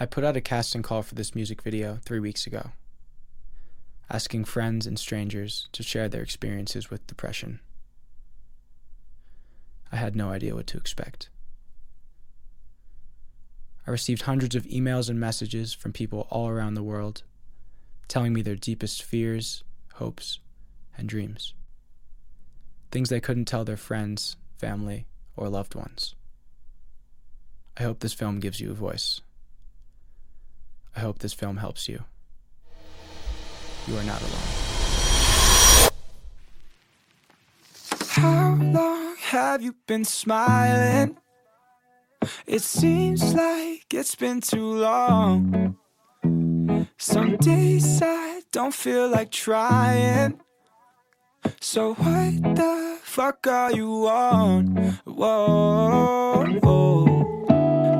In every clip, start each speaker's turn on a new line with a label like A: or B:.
A: I put out a casting call for this music video three weeks ago, asking friends and strangers to share their experiences with depression. I had no idea what to expect. I received hundreds of emails and messages from people all around the world telling me their deepest fears, hopes, and dreams. Things they couldn't tell their friends, family, or loved ones. I hope this film gives you a voice. I hope this film helps you. You are not alone.
B: How long have you been smiling? It seems like it's been too long. Some days I don't feel like trying. So what the fuck are you on? Whoa.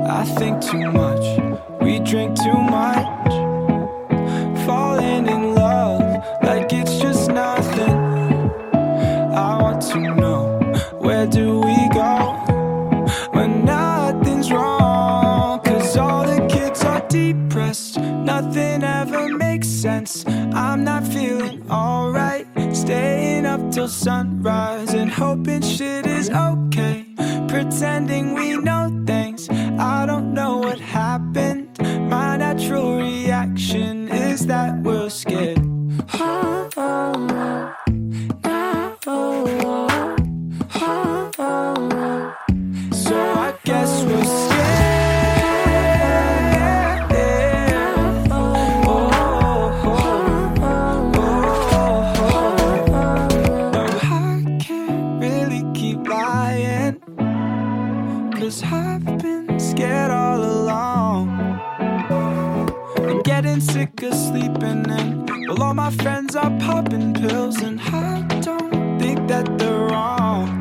B: I think too much. We drink too till sunrise and hoping shit is okay. Pretending we know Well, all my friends are popping pills, and I don't think that they're wrong.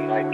B: Like